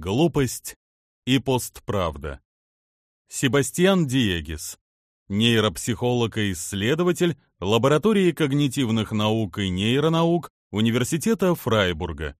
глупость и постправда. Себастьян Диегис, нейропсихолог и исследователь лаборатории когнитивных наук и нейронаук Университета Фрайбурга.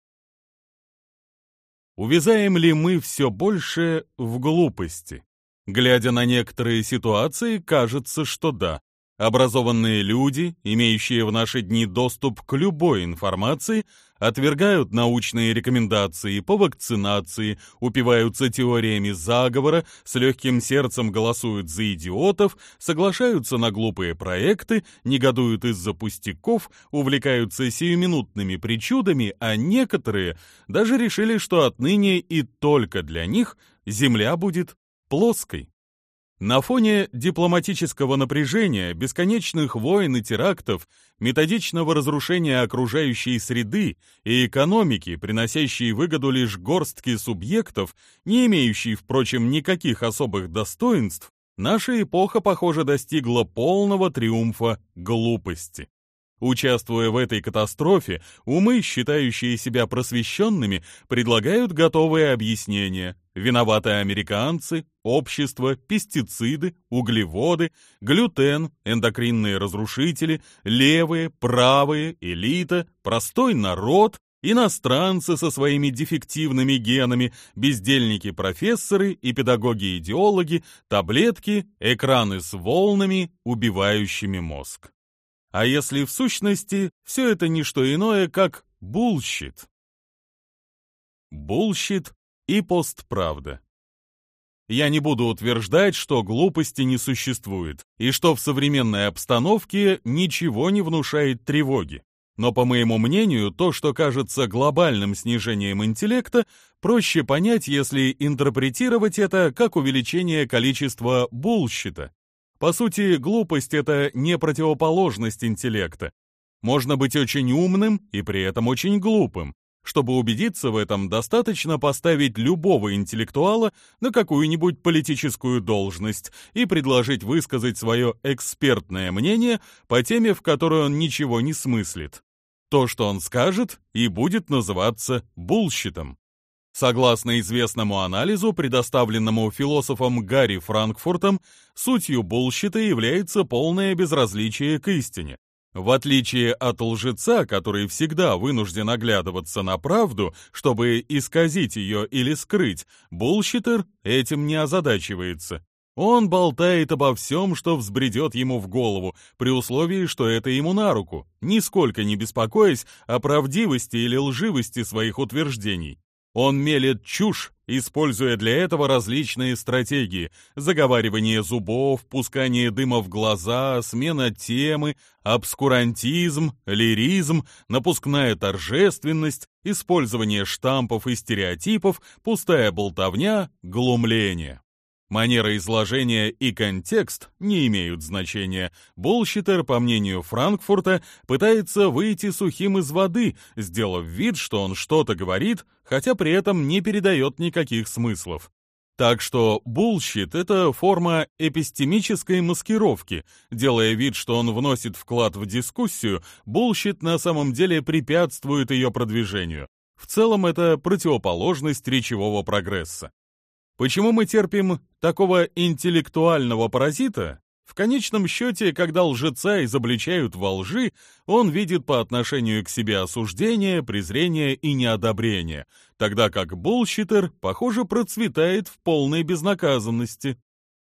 Увязаем ли мы все больше в глупости? Глядя на некоторые ситуации, кажется, что да. Образованные люди, имеющие в наши дни доступ к любой информации, отвергают научные рекомендации по вакцинации, упиваются теориями заговора, с легким сердцем голосуют за идиотов, соглашаются на глупые проекты, негодуют из-за пустяков, увлекаются сиюминутными причудами, а некоторые даже решили, что отныне и только для них Земля будет плоской. На фоне дипломатического напряжения, бесконечных войн и терактов, методичного разрушения окружающей среды и экономики, приносящей выгоду лишь горстке субъектов, не имеющей, впрочем, никаких особых достоинств, наша эпоха, похоже, достигла полного триумфа глупости. Участвуя в этой катастрофе, умы, считающие себя просвещенными, предлагают готовые объяснения. Виноваты американцы, общество, пестициды, углеводы, глютен, эндокринные разрушители, левые, правые, элита, простой народ, иностранцы со своими дефективными генами, бездельники-профессоры и педагоги-идеологи, таблетки, экраны с волнами, убивающими мозг. А если в сущности все это не что иное, как bullshit? Bullshit и постправда. Я не буду утверждать, что глупости не существует, и что в современной обстановке ничего не внушает тревоги. Но, по моему мнению, то, что кажется глобальным снижением интеллекта, проще понять, если интерпретировать это как увеличение количества булщита. По сути, глупость — это не противоположность интеллекта. Можно быть очень умным и при этом очень глупым. Чтобы убедиться в этом, достаточно поставить любого интеллектуала на какую-нибудь политическую должность и предложить высказать свое экспертное мнение по теме, в которой он ничего не смыслит. То, что он скажет, и будет называться bullshit ом. Согласно известному анализу, предоставленному философом Гарри Франкфуртом, сутью bullshit а является полное безразличие к истине. В отличие от лжеца, который всегда вынужден оглядываться на правду, чтобы исказить ее или скрыть, bullshitter этим не озадачивается. Он болтает обо всем, что взбредет ему в голову, при условии, что это ему на руку, нисколько не беспокоясь о правдивости или лживости своих утверждений. Он мелет чушь, используя для этого различные стратегии – заговаривание зубов, пускание дыма в глаза, смена темы, обскурантизм, лиризм, напускная торжественность, использование штампов и стереотипов, пустая болтовня, глумление. Манера изложения и контекст не имеют значения. Bullshitter, по мнению Франкфурта, пытается выйти сухим из воды, сделав вид, что он что-то говорит, хотя при этом не передает никаких смыслов. Так что bullshit — это форма эпистемической маскировки. Делая вид, что он вносит вклад в дискуссию, bullshit на самом деле препятствует ее продвижению. В целом это противоположность речевого прогресса. Почему мы терпим такого интеллектуального паразита? В конечном счете, когда лжеца изобличают во лжи, он видит по отношению к себе осуждение, презрение и неодобрение, тогда как bullshitter, похоже, процветает в полной безнаказанности.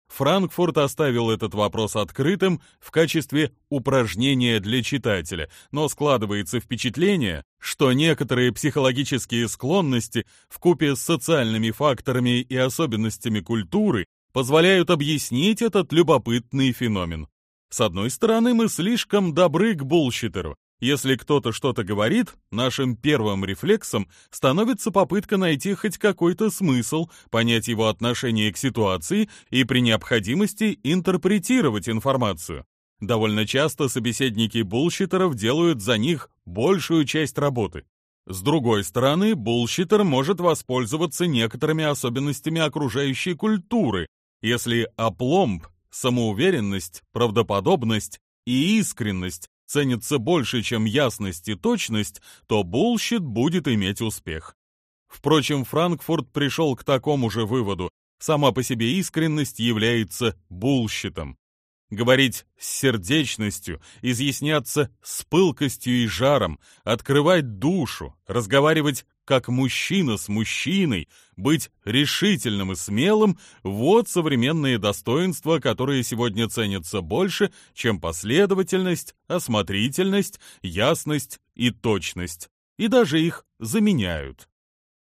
Франкфурт оставил этот вопрос открытым в качестве упражнения для читателя, но складывается впечатление, что некоторые психологические склонности вкупе с социальными факторами и особенностями культуры позволяют объяснить этот любопытный феномен. С одной стороны, мы слишком добры к bullshitter у, если кто-то что-то говорит, нашим первым рефлексом становится попытка найти хоть какой-то смысл, понять его отношение к ситуации и при необходимости интерпретировать информацию. Довольно часто собеседники bullshitter ов делают за них большую часть работы. С другой стороны, bullshitter может воспользоваться некоторыми особенностями окружающей культуры, если апломб, самоуверенность, правдоподобность и искренность ценится больше, чем ясность и точность, то bullshit будет иметь успех. Впрочем, Франкфурт пришел к такому же выводу. Сама по себе искренность является булщитом. Говорить с сердечностью, изъясняться с пылкостью и жаром, открывать душу, разговаривать как мужчина с мужчиной, быть решительным и смелым – вот современные достоинства, которые сегодня ценятся больше, чем последовательность, осмотрительность, ясность и точность, и даже их заменяют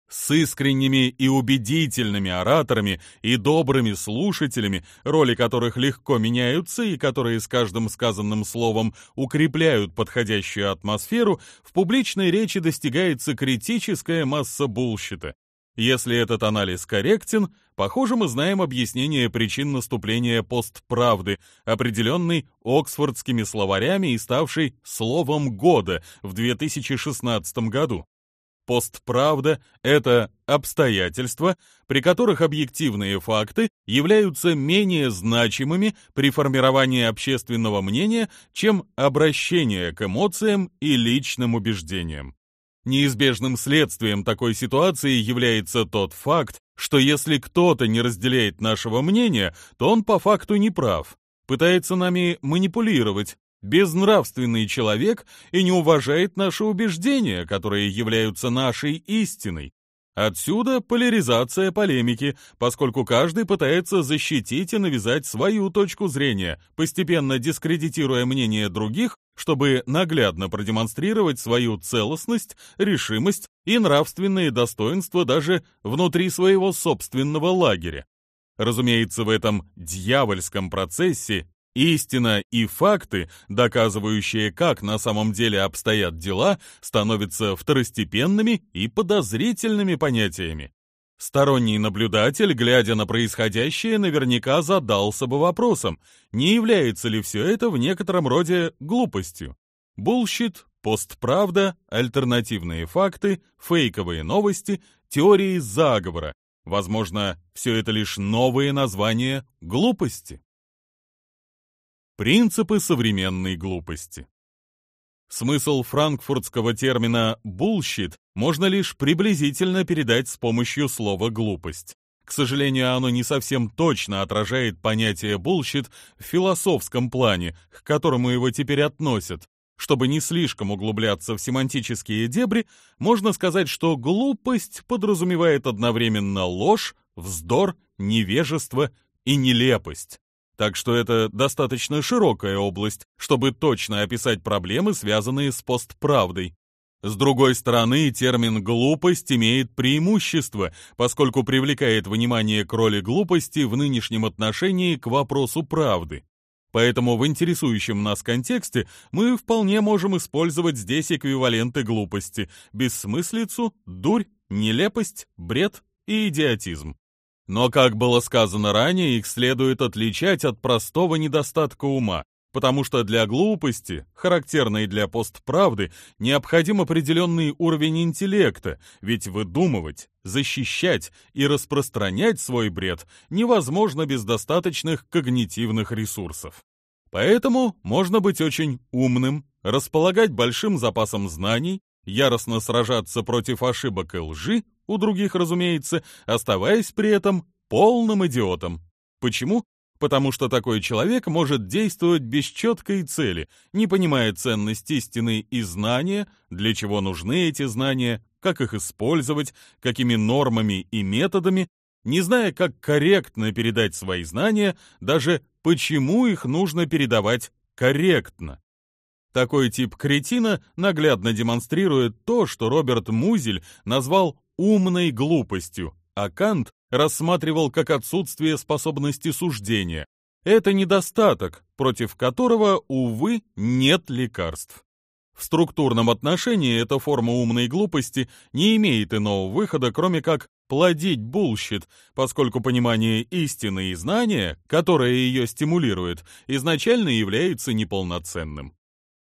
с искренними и убедительными ораторами и добрыми слушателями, роли которых легко меняются и которые с каждым сказанным словом укрепляют подходящую атмосферу, в публичной речи достигается критическая масса булщита. Если этот анализ корректен, похоже, мы знаем объяснение причин наступления постправды, определенной оксфордскими словарями и ставшей словом года в 2016 году. Постправда — это обстоятельства, при которых объективные факты являются менее значимыми при формировании общественного мнения, чем обращение к эмоциям и личным убеждениям. Неизбежным следствием такой ситуации является тот факт, что если кто-то не разделяет нашего мнения, то он по факту не прав, пытается нами манипулировать, безнравственный человек и не уважает наши убеждения, которые являются нашей истиной. Отсюда поляризация полемики, поскольку каждый пытается защитить и навязать свою точку зрения, постепенно дискредитируя мнение других, чтобы наглядно продемонстрировать свою целостность, решимость и нравственные достоинства даже внутри своего собственного лагеря. Разумеется, в этом дьявольском процессе Истина и факты, доказывающие, как на самом деле обстоят дела, становятся второстепенными и подозрительными понятиями. Сторонний наблюдатель, глядя на происходящее, наверняка задался бы вопросом, не является ли все это в некотором роде глупостью. Bullshit, постправда, альтернативные факты, фейковые новости, теории заговора. Возможно, все это лишь новые названия глупости. Принципы современной глупости. Смысл франкфуртского термина «bullshit» можно лишь приблизительно передать с помощью слова «глупость». К сожалению, оно не совсем точно отражает понятие «bullshit» в философском плане, к которому его теперь относят. Чтобы не слишком углубляться в семантические дебри, можно сказать, что глупость подразумевает одновременно ложь, вздор, невежество и нелепость. Так что это достаточно широкая область, чтобы точно описать проблемы, связанные с постправдой. С другой стороны, термин «глупость» имеет преимущество, поскольку привлекает внимание к роли глупости в нынешнем отношении к вопросу правды. Поэтому в интересующем нас контексте мы вполне можем использовать здесь эквиваленты глупости – бессмыслицу, дурь, нелепость, бред и идиотизм. Но, как было сказано ранее, их следует отличать от простого недостатка ума, потому что для глупости, характерной для постправды, необходим определенный уровень интеллекта, ведь выдумывать, защищать и распространять свой бред невозможно без достаточных когнитивных ресурсов. Поэтому можно быть очень умным, располагать большим запасом знаний, яростно сражаться против ошибок и лжи, у других, разумеется, оставаясь при этом полным идиотом. Почему? Потому что такой человек может действовать без четкой цели, не понимая ценность истины и знания, для чего нужны эти знания, как их использовать, какими нормами и методами, не зная, как корректно передать свои знания, даже почему их нужно передавать корректно. Такой тип кретина наглядно демонстрирует то, что Роберт Музиль назвал умной глупостью, а Кант рассматривал как отсутствие способности суждения. Это недостаток, против которого, увы, нет лекарств. В структурном отношении эта форма умной глупости не имеет иного выхода, кроме как плодить bullshit, поскольку понимание истины и знания, которое ее стимулирует, изначально является неполноценным.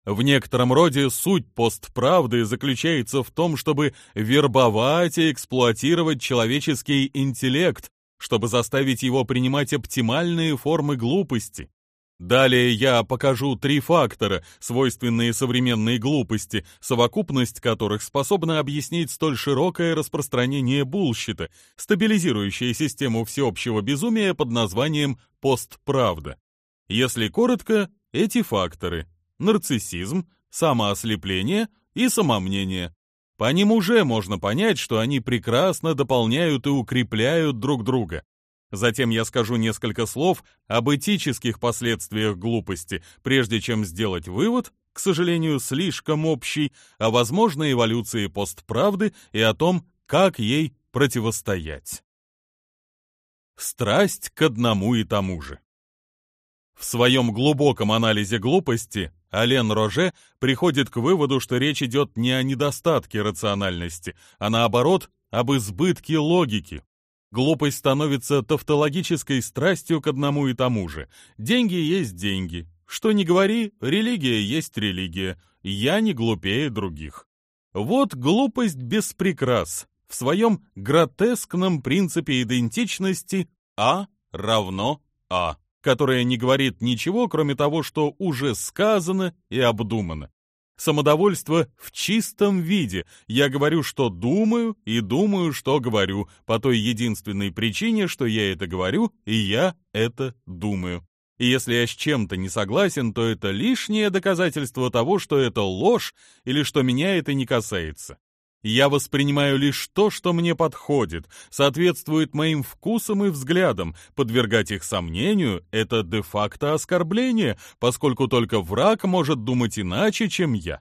В некотором роде суть постправды заключается в том, чтобы вербовать и эксплуатировать человеческий интеллект, чтобы заставить его принимать оптимальные формы глупости. Далее я покажу три фактора, свойственные современной глупости, совокупность которых способна объяснить столь широкое распространение булщита, стабилизирующее систему всеобщего безумия под названием постправда. Если коротко, эти факторы – нарциссизм, самоослепление и самомнение. По ним уже можно понять, что они прекрасно дополняют и укрепляют друг друга. Затем я скажу несколько слов об этических последствиях глупости, прежде чем сделать вывод, к сожалению, слишком общий, о возможной эволюции постправды и о том, как ей противостоять. Страсть к одному и тому же. В своем глубоком анализе глупости Ален Роже приходит к выводу, что речь идет не о недостатке рациональности, а наоборот, об избытке логики, Глупость становится тавтологической страстью к одному и тому же. Деньги есть деньги. Что ни говори, религия есть религия. Я не глупее других. Вот глупость без прикрас. В своем гротескном принципе идентичности А равно А, которая не говорит ничего, кроме того, что уже сказано и обдумано. Самодовольство в чистом виде. Я говорю, что думаю, и думаю, что говорю, по той единственной причине, что я это говорю, и я это думаю. И если я с чем-то не согласен, то это лишнее доказательство того, что это ложь или что меня это не касается. Я воспринимаю лишь то, что мне подходит, соответствует моим вкусам и взглядам. Подвергать их сомнению – это де-факто оскорбление, поскольку только враг может думать иначе, чем я.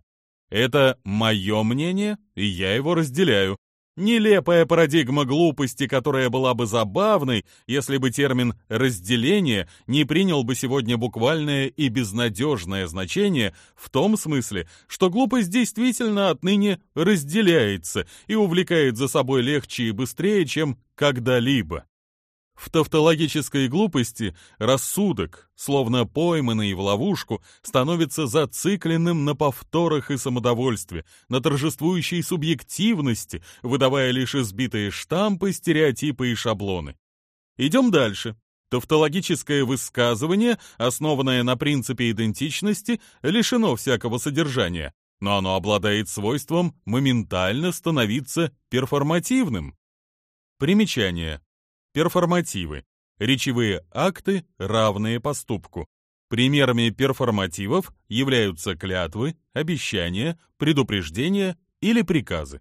Это мое мнение, и я его разделяю. Нелепая парадигма глупости, которая была бы забавной, если бы термин «разделение» не принял бы сегодня буквальное и безнадежное значение в том смысле, что глупость действительно отныне разделяется и увлекает за собой легче и быстрее, чем когда-либо. В тавтологической глупости рассудок, словно пойманный в ловушку, становится зацикленным на повторах и самодовольстве, на торжествующей субъективности, выдавая лишь избитые штампы, стереотипы и шаблоны. Идем дальше. Тавтологическое высказывание, основанное на принципе идентичности, лишено всякого содержания, но оно обладает свойством моментально становиться перформативным. Примечание. Перформативы. Речевые акты, равные поступку. Примерами перформативов являются клятвы, обещания, предупреждения или приказы.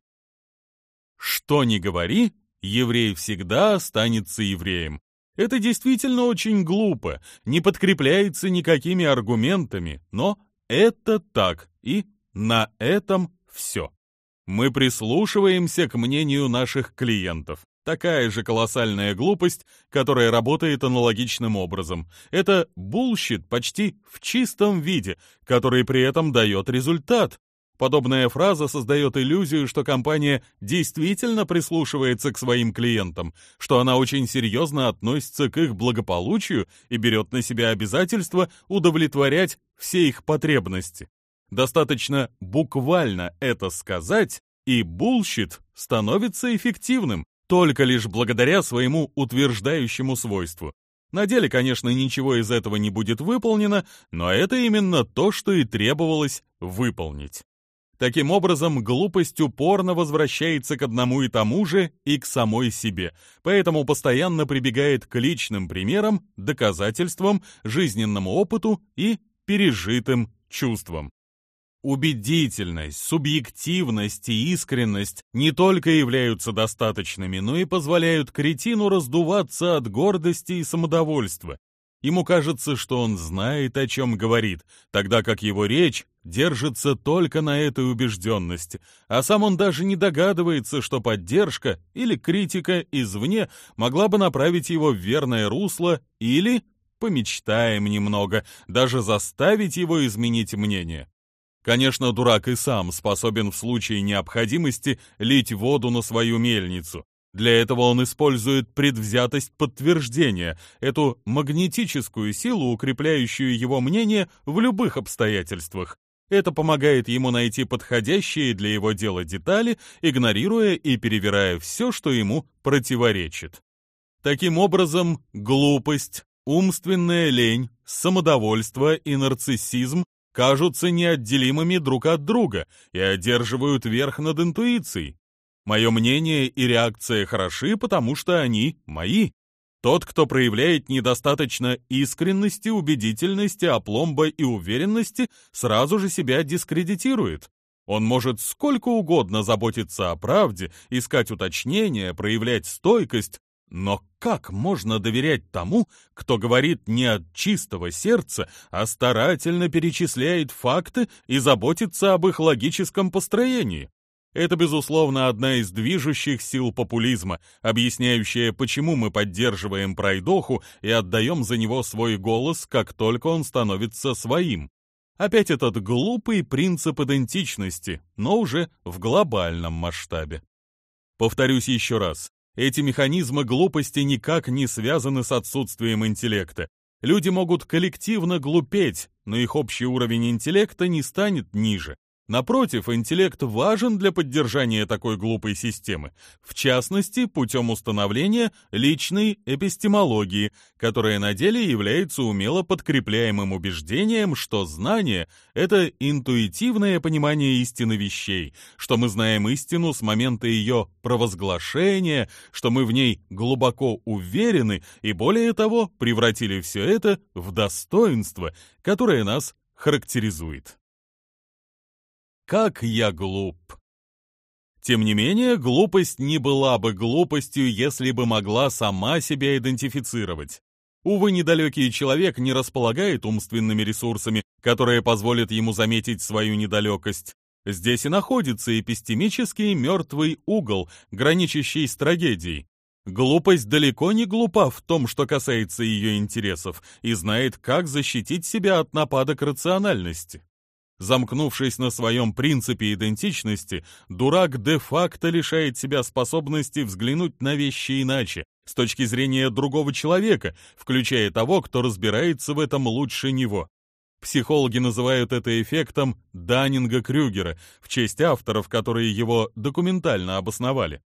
Что ни говори, еврей всегда останется евреем. Это действительно очень глупо, не подкрепляется никакими аргументами, но это так, и на этом все. Мы прислушиваемся к мнению наших клиентов. Такая же колоссальная глупость, которая работает аналогичным образом. Это bullshit почти в чистом виде, который при этом дает результат. Подобная фраза создает иллюзию, что компания действительно прислушивается к своим клиентам, что она очень серьезно относится к их благополучию и берет на себя обязательство удовлетворять все их потребности. Достаточно буквально это сказать, и bullshit становится эффективным, только лишь благодаря своему утверждающему свойству. На деле, конечно, ничего из этого не будет выполнено, но это именно то, что и требовалось выполнить. Таким образом, глупость упорно возвращается к одному и тому же и к самой себе, поэтому постоянно прибегает к личным примерам, доказательствам, жизненному опыту и пережитым чувствам. Убедительность, субъективность и искренность не только являются достаточными, но и позволяют кретину раздуваться от гордости и самодовольства. Ему кажется, что он знает, о чем говорит, тогда как его речь держится только на этой убежденности, а сам он даже не догадывается, что поддержка или критика извне могла бы направить его в верное русло или, помечтаем немного, даже заставить его изменить мнение. Конечно, дурак и сам способен в случае необходимости лить воду на свою мельницу. Для этого он использует предвзятость подтверждения, эту магнетическую силу, укрепляющую его мнение в любых обстоятельствах. Это помогает ему найти подходящие для его дела детали, игнорируя и перевирая все, что ему противоречит. Таким образом, глупость, умственная лень, самодовольство и нарциссизм кажутся неотделимыми друг от друга и одерживают верх над интуицией. Мое мнение и реакция хороши, потому что они мои. Тот, кто проявляет недостаточно искренности, убедительности, опломба и уверенности, сразу же себя дискредитирует. Он может сколько угодно заботиться о правде, искать уточнения, проявлять стойкость, но как можно доверять тому, кто говорит не от чистого сердца, а старательно перечисляет факты и заботится об их логическом построении? Это, безусловно, одна из движущих сил популизма, объясняющая, почему мы поддерживаем пройдоху и отдаем за него свой голос, как только он становится своим. Опять этот глупый принцип идентичности, но уже в глобальном масштабе. Повторюсь еще раз, эти механизмы глупости никак не связаны с отсутствием интеллекта. Люди могут коллективно глупеть, но их общий уровень интеллекта не станет ниже. Напротив, интеллект важен для поддержания такой глупой системы, в частности, путем установления личной эпистемологии, которая на деле является умело подкрепляемым убеждением, что знание — это интуитивное понимание истины вещей, что мы знаем истину с момента ее провозглашения, что мы в ней глубоко уверены и, более того, превратили все это в достоинство, которое нас характеризует. Как я глуп! Тем не менее, глупость не была бы глупостью, если бы могла сама себя идентифицировать. Увы, недалекий человек не располагает умственными ресурсами, которые позволят ему заметить свою недалекость. Здесь и находится эпистемический мертвый угол, граничащий с трагедией. Глупость далеко не глупа в том, что касается ее интересов, и знает, как защитить себя от нападок рациональности. Замкнувшись на своем принципе идентичности, дурак де-факто лишает себя способности взглянуть на вещи иначе, с точки зрения другого человека, включая того, кто разбирается в этом лучше него. Психологи называют это эффектом Даннинга-Крюгера в честь авторов, которые его документально обосновали.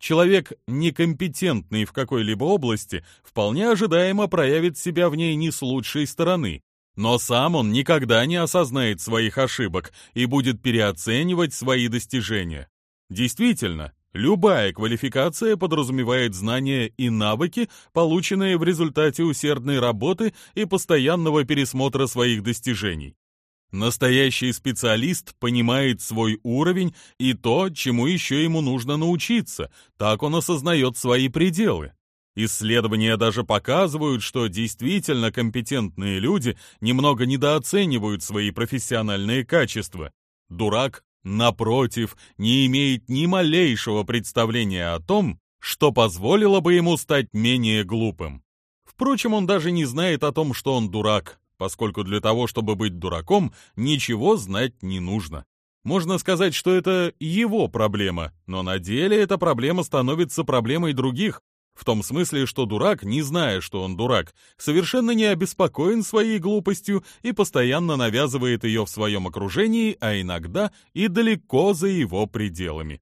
Человек, некомпетентный в какой-либо области, вполне ожидаемо проявит себя в ней не с лучшей стороны, но сам он никогда не осознает своих ошибок и будет переоценивать свои достижения. Действительно, любая квалификация подразумевает знания и навыки, полученные в результате усердной работы и постоянного пересмотра своих достижений. Настоящий специалист понимает свой уровень и то, чему еще ему нужно научиться, так он осознает свои пределы. Исследования даже показывают, что действительно компетентные люди немного недооценивают свои профессиональные качества. Дурак, напротив, не имеет ни малейшего представления о том, что позволило бы ему стать менее глупым. Впрочем, он даже не знает о том, что он дурак, поскольку для того, чтобы быть дураком, ничего знать не нужно. Можно сказать, что это его проблема, но на деле эта проблема становится проблемой других, в том смысле, что дурак, не зная, что он дурак, совершенно не обеспокоен своей глупостью и постоянно навязывает ее в своем окружении, а иногда и далеко за его пределами.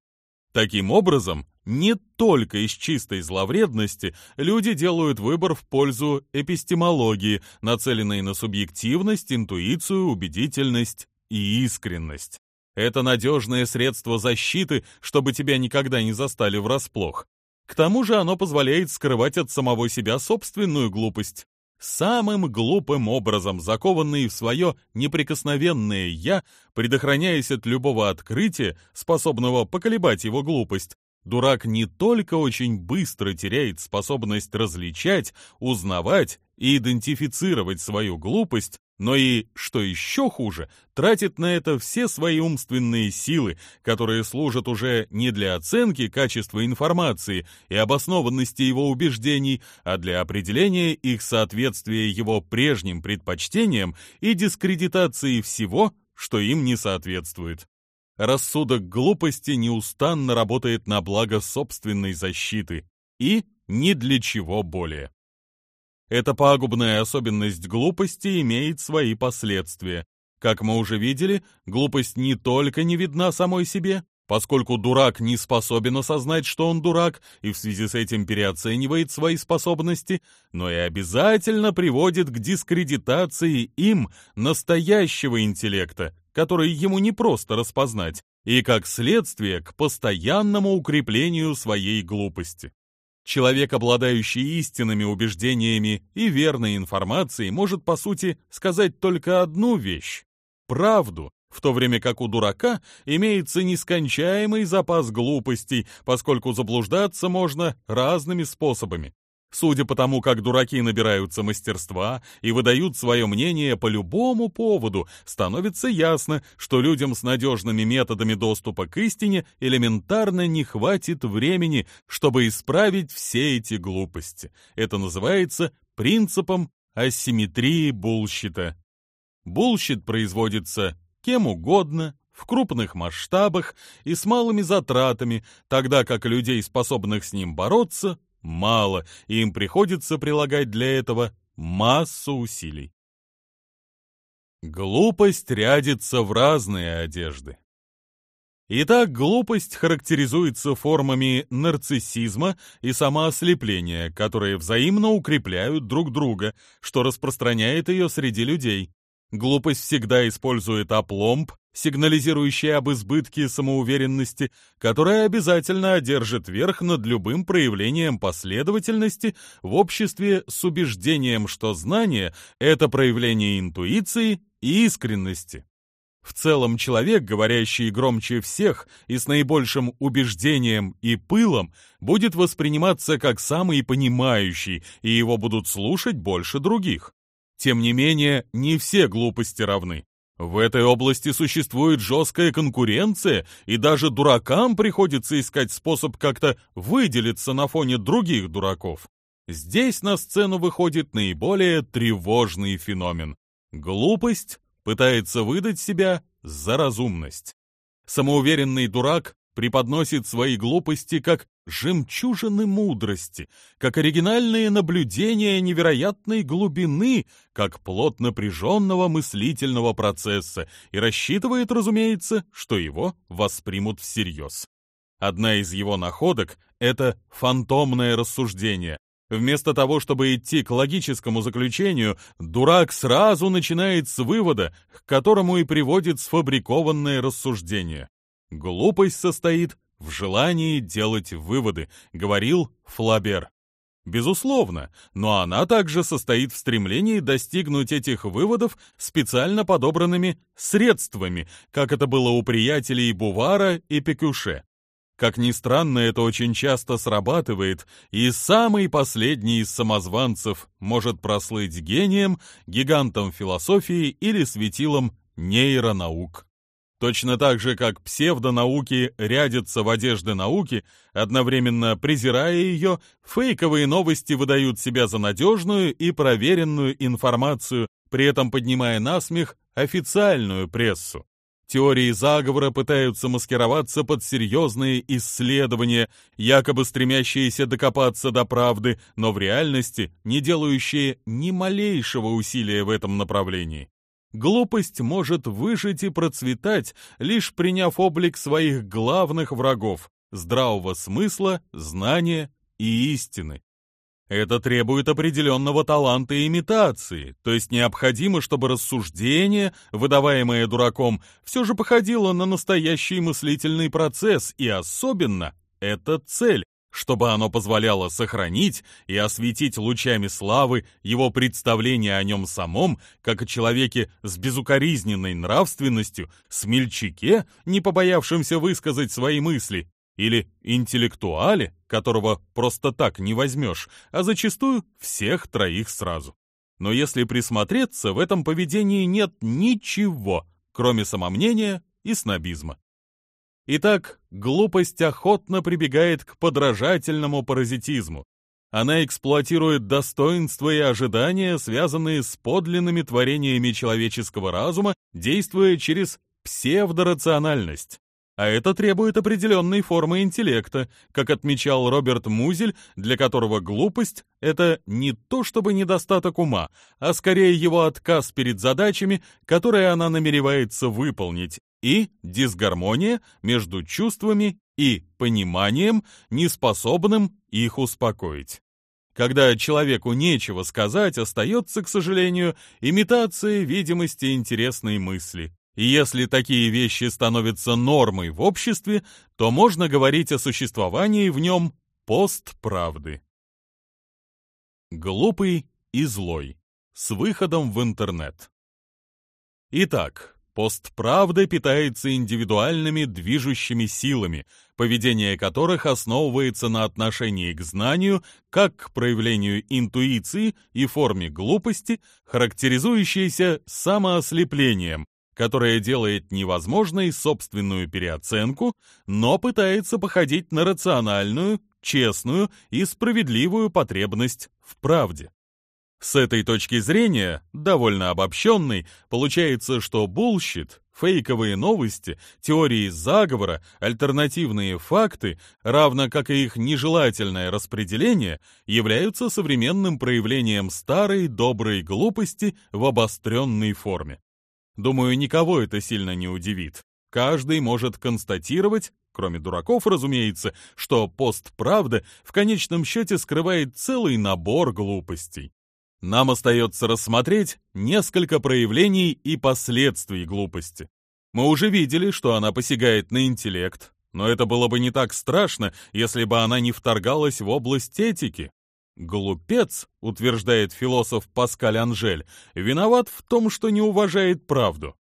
Таким образом, не только из чистой зловредности люди делают выбор в пользу эпистемологии, нацеленной на субъективность, интуицию, убедительность и искренность. Это надежное средство защиты, чтобы тебя никогда не застали врасплох. К тому же оно позволяет скрывать от самого себя собственную глупость. Самым глупым образом, закованный в свое неприкосновенное «я», предохраняясь от любого открытия, способного поколебать его глупость, дурак не только очень быстро теряет способность различать, узнавать и идентифицировать свою глупость, но и, что еще хуже, тратит на это все свои умственные силы, которые служат уже не для оценки качества информации и обоснованности его убеждений, а для определения их соответствия его прежним предпочтениям и дискредитации всего, что им не соответствует. Рассудок глупости неустанно работает на благо собственной защиты и ни для чего более. Эта пагубная особенность глупости имеет свои последствия. Как мы уже видели, глупость не только не видна самой себе, Поскольку дурак не способен осознать, что он дурак, и в связи с этим переоценивает свои способности, но и обязательно приводит к дискредитации им настоящего интеллекта, который ему не просто распознать, и, как следствие, к постоянному укреплению своей глупости. Человек, обладающий истинными убеждениями и верной информацией, может, по сути, сказать только одну вещь — правду, в то время как у дурака имеется нескончаемый запас глупостей, поскольку заблуждаться можно разными способами. Судя по тому, как дураки набираются мастерства и выдают свое мнение по любому поводу, становится ясно, что людям с надежными методами доступа к истине элементарно не хватит времени, чтобы исправить все эти глупости. Это называется принципом асимметрии bullshit а. Bullshit производится кем угодно, в крупных масштабах и с малыми затратами, тогда как людей, способных с ним бороться, мало, и им приходится прилагать для этого массу усилий. Глупость рядится в разные одежды. Итак, глупость характеризуется формами нарциссизма и самоослепления, которые взаимно укрепляют друг друга, что распространяет ее среди людей. Глупость всегда использует опломб, сигнализирующий об избытке самоуверенности, которая обязательно одержит верх над любым проявлением последовательности в обществе с убеждением, что знание — это проявление интуиции и искренности. В целом человек, говорящий громче всех и с наибольшим убеждением и пылом, будет восприниматься как самый понимающий, и его будут слушать больше других. Тем не менее, не все глупости равны. В этой области существует жесткая конкуренция, и даже дуракам приходится искать способ как-то выделиться на фоне других дураков. Здесь на сцену выходит наиболее тревожный феномен. Глупость пытается выдать себя за разумность. Самоуверенный дурак преподносит свои глупости как жемчужины мудрости, как оригинальные наблюдения невероятной глубины, как плод напряженного мыслительного процесса и рассчитывает, разумеется, что его воспримут всерьез. Одна из его находок — это фантомное рассуждение. Вместо того, чтобы идти к логическому заключению, дурак сразу начинает с вывода, к которому и приводит сфабрикованное рассуждение. Глупость состоит в желании делать выводы, говорил Флабер. Безусловно, но она также состоит в стремлении достигнуть этих выводов специально подобранными средствами, как это было у приятелей Бувара и Пекюше. Как ни странно, это очень часто срабатывает, и самый последний из самозванцев может прослыть гением, гигантом философии или светилом нейронаук. Точно так же, как псевдонауки рядятся в одежды науки, одновременно презирая ее, фейковые новости выдают себя за надежную и проверенную информацию, при этом поднимая на смех официальную прессу. Теории заговора пытаются маскироваться под серьезные исследования, якобы стремящиеся докопаться до правды, но в реальности не делающие ни малейшего усилия в этом направлении. Глупость может выжить и процветать, лишь приняв облик своих главных врагов – здравого смысла, знания и истины. Это требует определенного таланта и имитации, то есть необходимо, чтобы рассуждение, выдаваемое дураком, все же походило на настоящий мыслительный процесс, и особенно это цель, чтобы оно позволяло сохранить и осветить лучами славы его представление о нем самом, как о человеке с безукоризненной нравственностью, смельчаке, не побоявшемся высказать свои мысли, или интеллектуале, которого просто так не возьмешь, а зачастую всех троих сразу. Но если присмотреться, в этом поведении нет ничего, кроме самомнения и снобизма. Итак, глупость охотно прибегает к подражательному паразитизму. Она эксплуатирует достоинства и ожидания, связанные с подлинными творениями человеческого разума, действуя через псевдорациональность. А это требует определенной формы интеллекта, как отмечал Роберт Музель, для которого глупость — это не то чтобы недостаток ума, а скорее его отказ перед задачами, которые она намеревается выполнить, и дисгармония между чувствами и пониманием, неспособным их успокоить. Когда человеку нечего сказать, остается, к сожалению, имитация видимости интересной мысли. И если такие вещи становятся нормой в обществе, то можно говорить о существовании в нем постправды. Глупый и злой. С выходом в интернет. Итак, Постправда питается индивидуальными движущими силами, поведение которых основывается на отношении к знанию как к проявлению интуиции и форме глупости, характеризующейся самоослеплением, которое делает невозможной собственную переоценку, но пытается походить на рациональную, честную и справедливую потребность в правде. С этой точки зрения, довольно обобщенной, получается, что bullshit, фейковые новости, теории заговора, альтернативные факты, равно как и их нежелательное распределение, являются современным проявлением старой доброй глупости в обостренной форме. Думаю, никого это сильно не удивит. Каждый может констатировать, кроме дураков, разумеется, что постправда в конечном счете скрывает целый набор глупостей. Нам остается рассмотреть несколько проявлений и последствий глупости. Мы уже видели, что она посягает на интеллект, но это было бы не так страшно, если бы она не вторгалась в область этики. Глупец, утверждает философ Паскаль Анжель, виноват в том, что не уважает правду.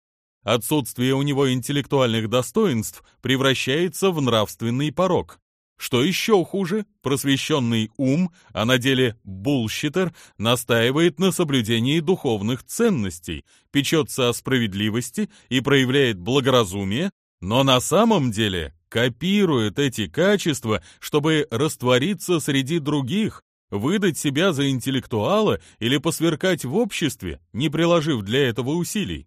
Отсутствие у него интеллектуальных достоинств превращается в нравственный порок. Что еще хуже, просвещенный ум, а на деле bullshitter, настаивает на соблюдении духовных ценностей, печется о справедливости и проявляет благоразумие, но на самом деле копирует эти качества, чтобы раствориться среди других, выдать себя за интеллектуала или посверкать в обществе, не приложив для этого усилий.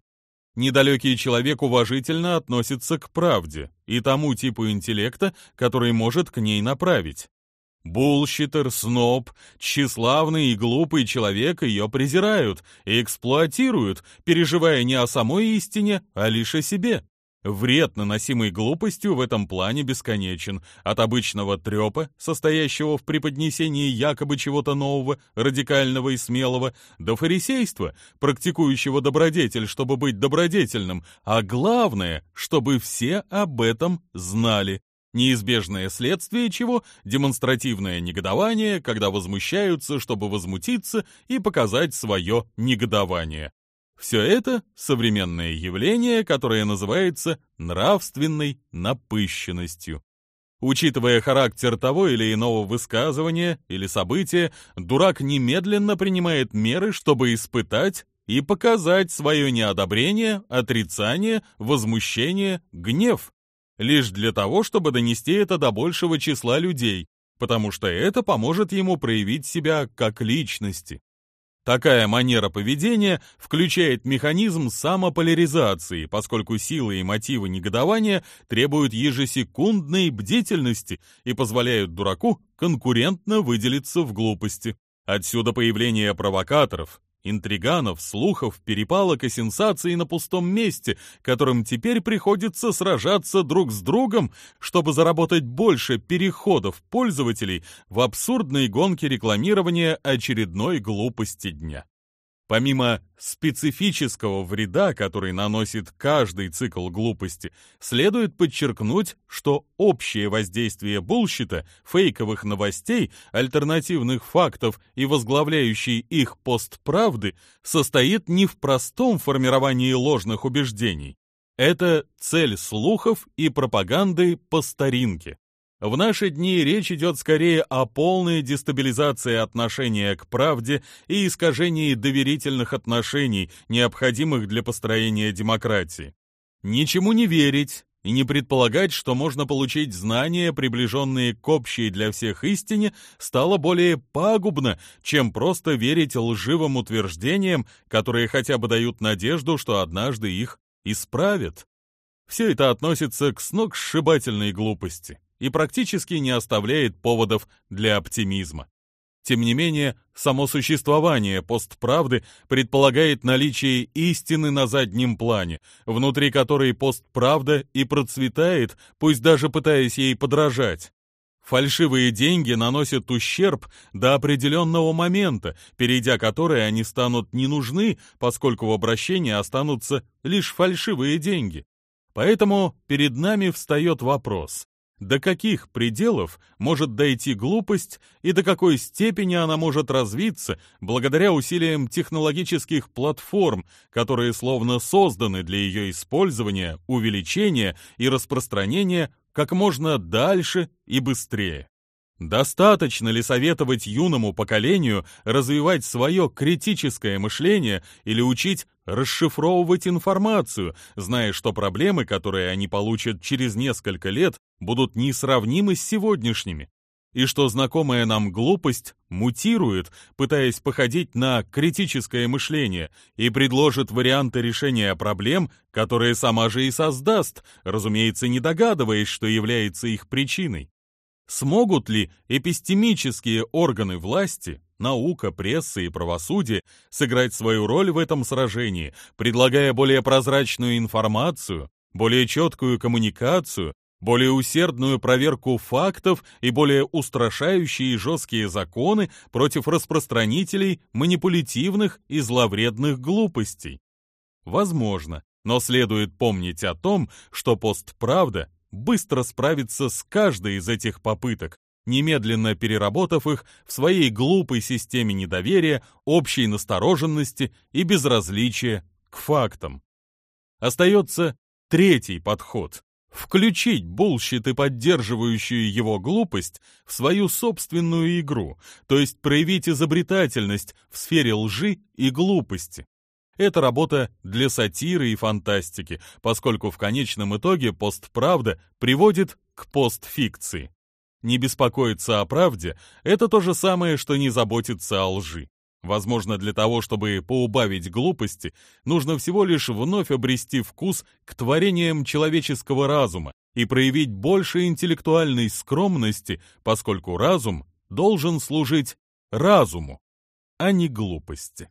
Недалекий человек уважительно относится к правде и тому типу интеллекта, который может к ней направить. Bullshitter, сноб, тщеславный и глупый человек ее презирают и эксплуатируют, переживая не о самой истине, а лишь о себе. Вред, наносимый глупостью, в этом плане бесконечен. От обычного трепа, состоящего в преподнесении якобы чего-то нового, радикального и смелого, до фарисейства, практикующего добродетель, чтобы быть добродетельным, а главное, чтобы все об этом знали. Неизбежное следствие чего – демонстративное негодование, когда возмущаются, чтобы возмутиться и показать свое негодование. Все это — современное явление, которое называется нравственной напыщенностью. Учитывая характер того или иного высказывания или события, дурак немедленно принимает меры, чтобы испытать и показать свое неодобрение, отрицание, возмущение, гнев, лишь для того, чтобы донести это до большего числа людей, потому что это поможет ему проявить себя как личности. Такая манера поведения включает механизм самополяризации, поскольку силы и мотивы негодования требуют ежесекундной бдительности и позволяют дураку конкурентно выделиться в глупости. Отсюда появление провокаторов, интриганов, слухов, перепалок и сенсаций на пустом месте, которым теперь приходится сражаться друг с другом, чтобы заработать больше переходов пользователей в абсурдной гонке рекламирования очередной глупости дня. Помимо специфического вреда, который наносит каждый цикл глупости, следует подчеркнуть, что общее воздействие булщита, фейковых новостей, альтернативных фактов и возглавляющей их постправды состоит не в простом формировании ложных убеждений. Это цель слухов и пропаганды по старинке. В наши дни речь идет скорее о полной дестабилизации отношения к правде и искажении доверительных отношений, необходимых для построения демократии. Ничему не верить и не предполагать, что можно получить знания, приближенные к общей для всех истине, стало более пагубно, чем просто верить лживым утверждениям, которые хотя бы дают надежду, что однажды их исправят. Все это относится к сногсшибательной глупости и практически не оставляет поводов для оптимизма. Тем не менее, само существование постправды предполагает наличие истины на заднем плане, внутри которой постправда и процветает, пусть даже пытаясь ей подражать. Фальшивые деньги наносят ущерб до определенного момента, перейдя который они станут не нужны, поскольку в обращении останутся лишь фальшивые деньги. Поэтому перед нами встает вопрос, до каких пределов может дойти глупость и до какой степени она может развиться благодаря усилиям технологических платформ, которые словно созданы для ее использования, увеличения и распространения как можно дальше и быстрее. Достаточно ли советовать юному поколению развивать свое критическое мышление или учить расшифровывать информацию, зная, что проблемы, которые они получат через несколько лет, будут несравнимы с сегодняшними? И что знакомая нам глупость мутирует, пытаясь походить на критическое мышление, и предложит варианты решения проблем, которые сама же и создаст, разумеется, не догадываясь, что является их причиной. Смогут ли эпистемические органы власти, наука, пресса и правосудие сыграть свою роль в этом сражении, предлагая более прозрачную информацию, более четкую коммуникацию, более усердную проверку фактов и более устрашающие и жесткие законы против распространителей манипулятивных и зловредных глупостей? Возможно, но следует помнить о том, что постправда быстро справиться с каждой из этих попыток, немедленно переработав их в своей глупой системе недоверия, общей настороженности и безразличия к фактам. Остается третий подход – включить bullshit и поддерживающую его глупость в свою собственную игру, то есть проявить изобретательность в сфере лжи и глупости. Это работа для сатиры и фантастики, поскольку в конечном итоге постправда приводит к постфикции. Не беспокоиться о правде – это то же самое, что не заботиться о лжи. Возможно, для того, чтобы поубавить глупости, нужно всего лишь вновь обрести вкус к творениям человеческого разума и проявить больше интеллектуальной скромности, поскольку разум должен служить разуму, а не глупости.